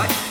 What?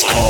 Ice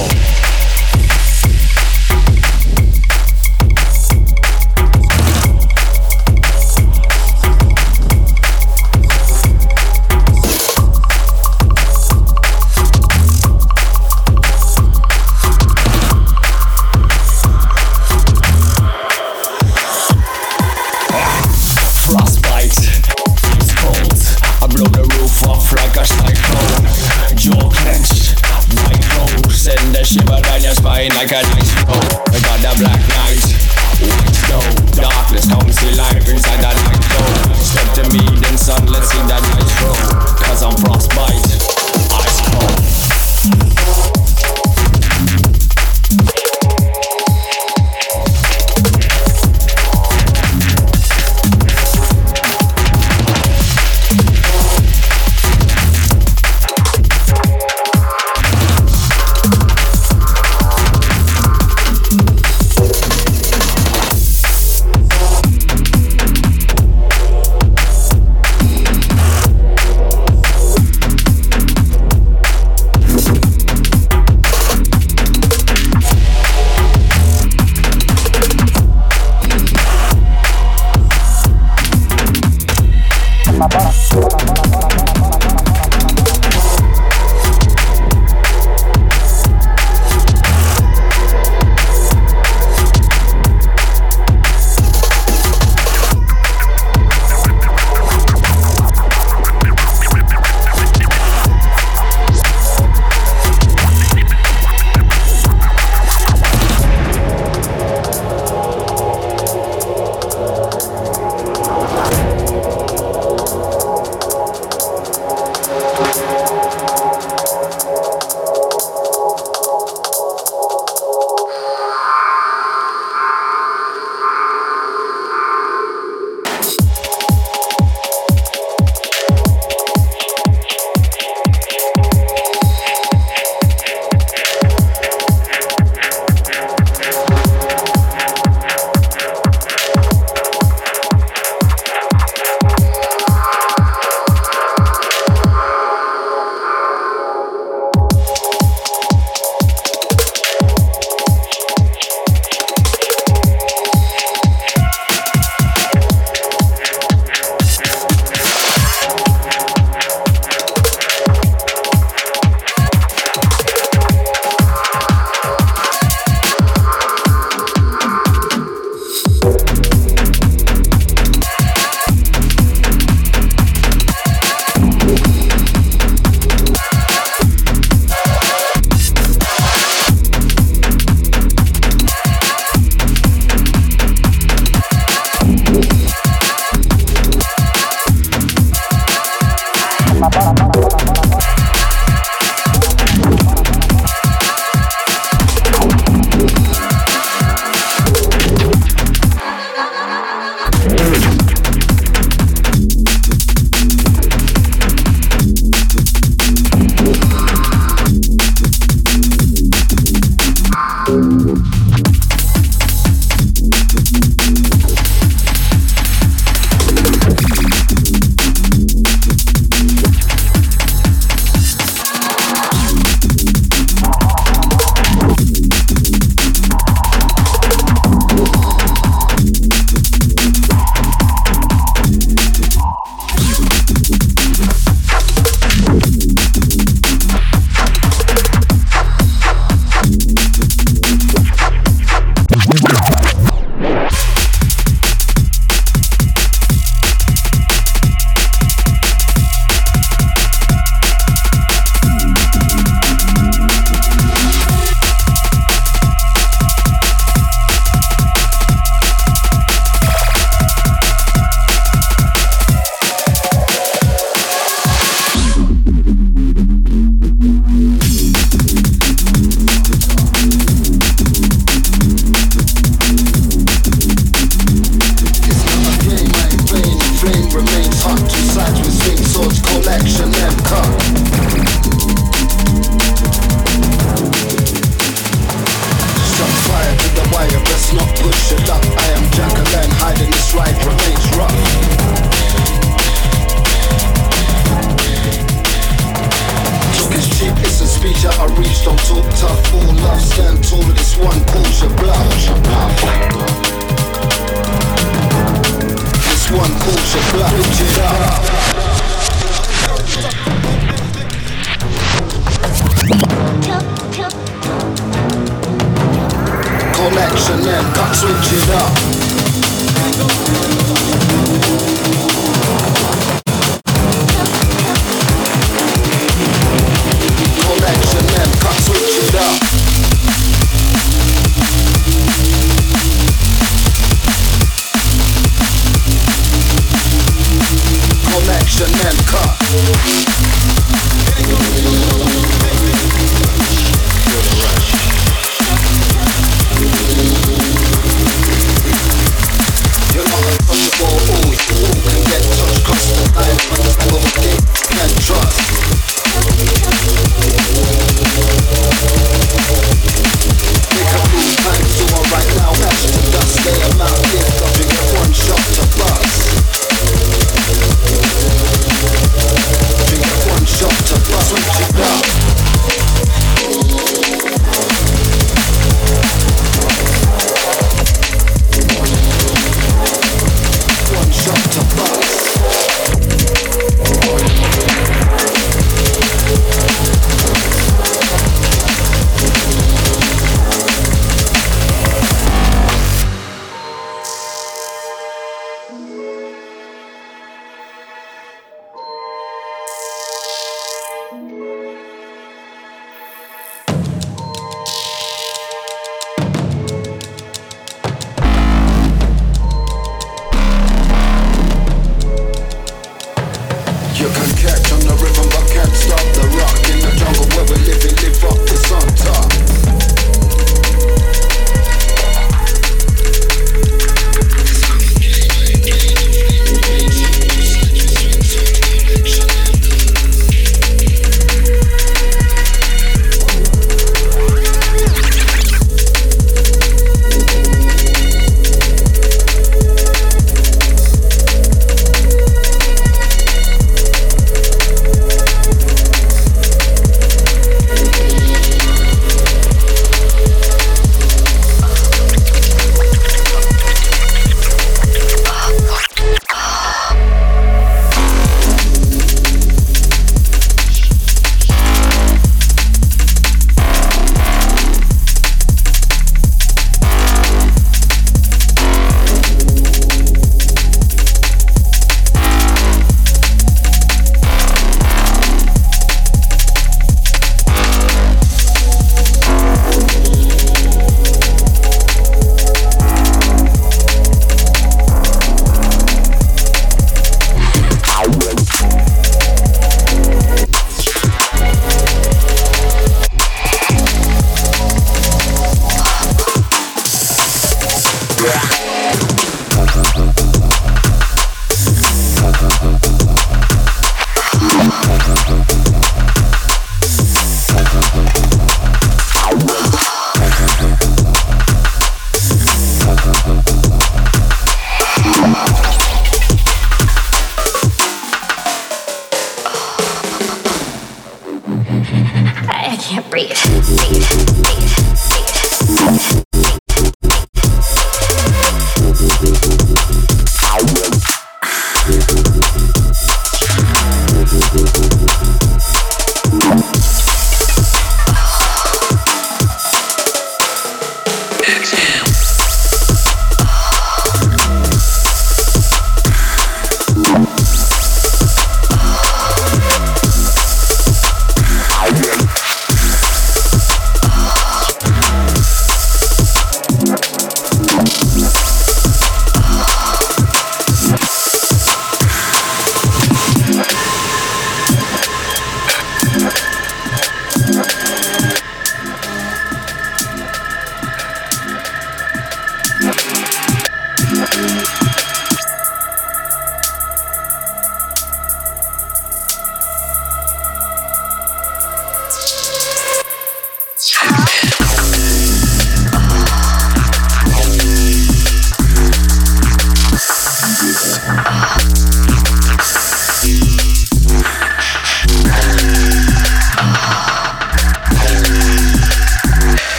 switch it up.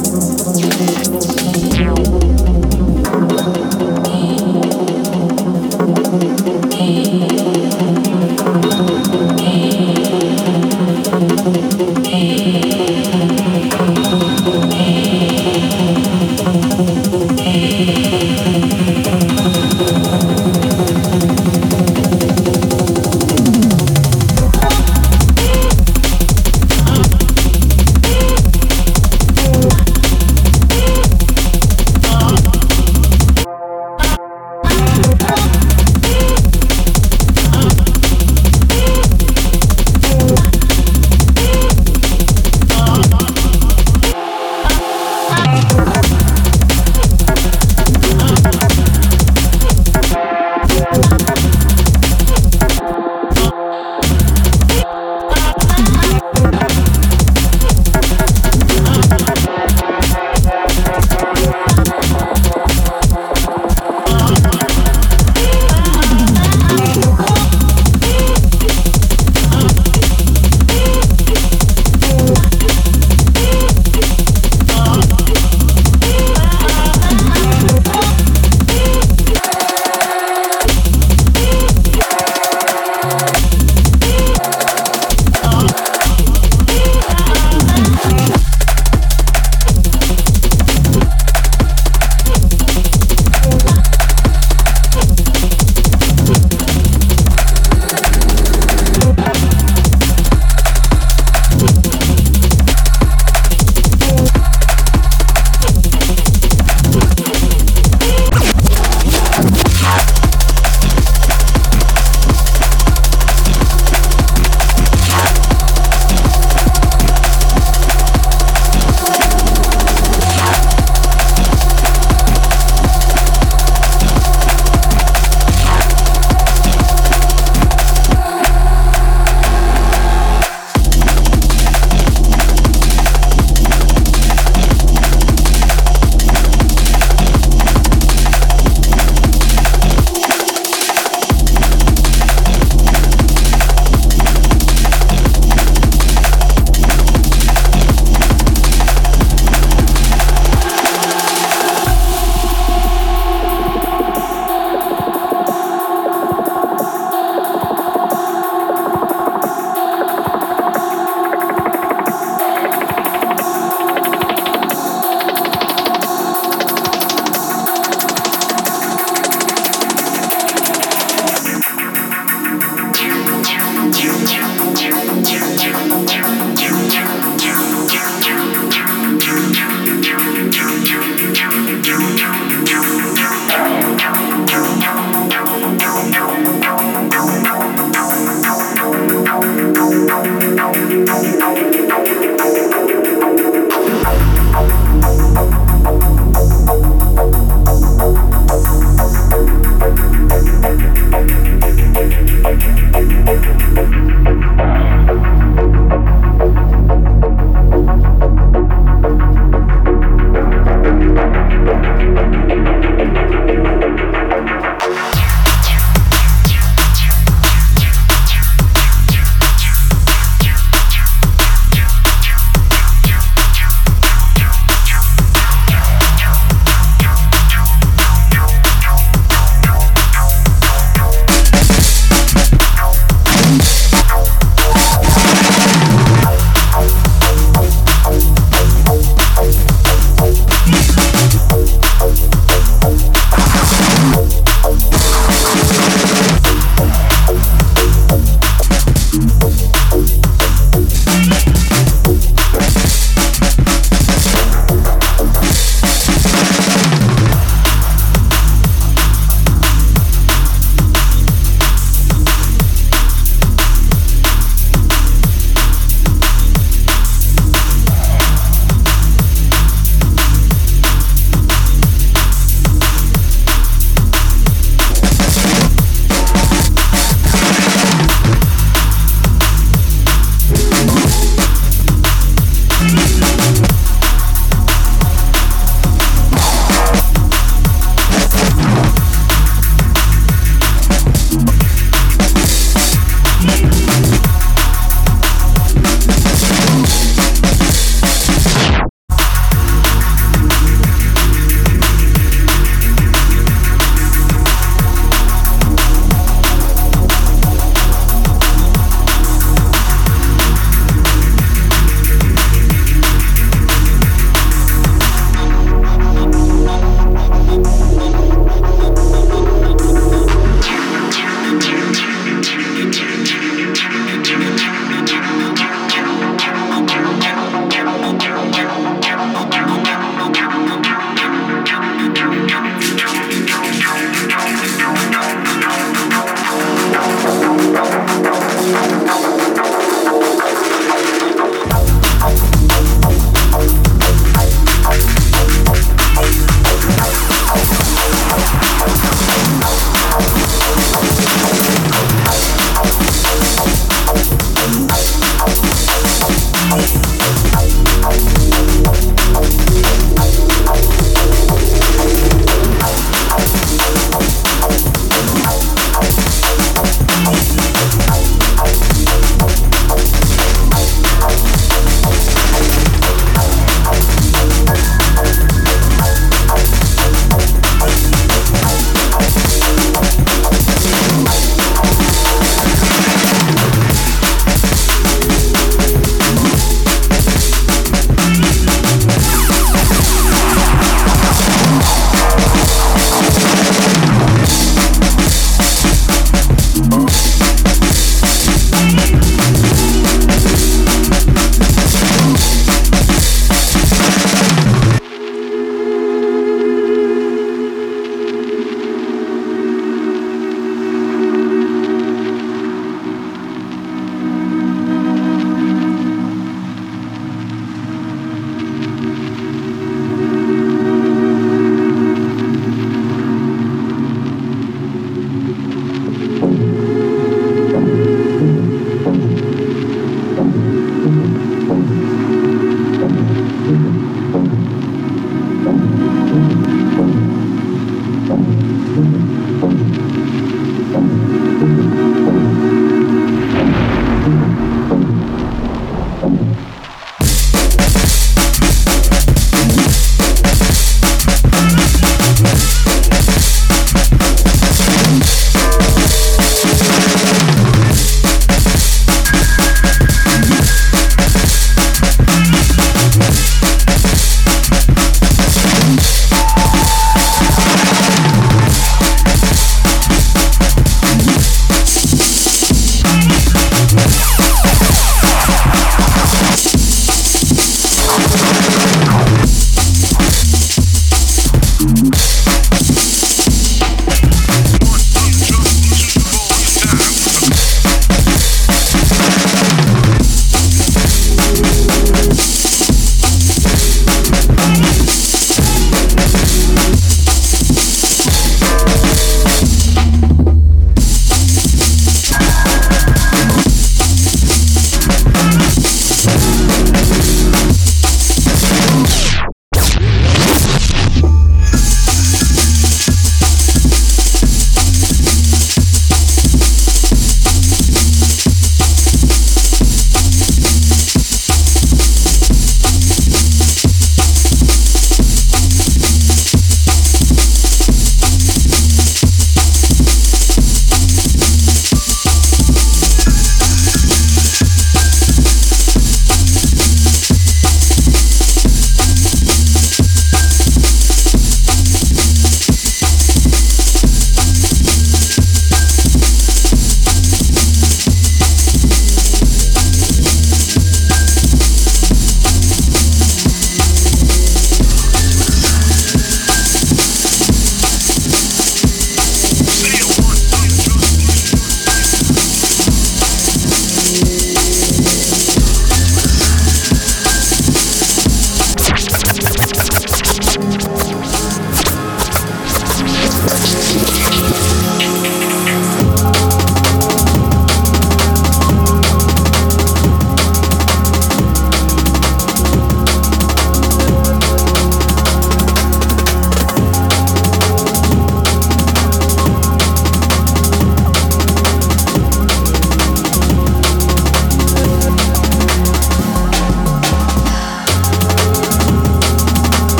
Thank you.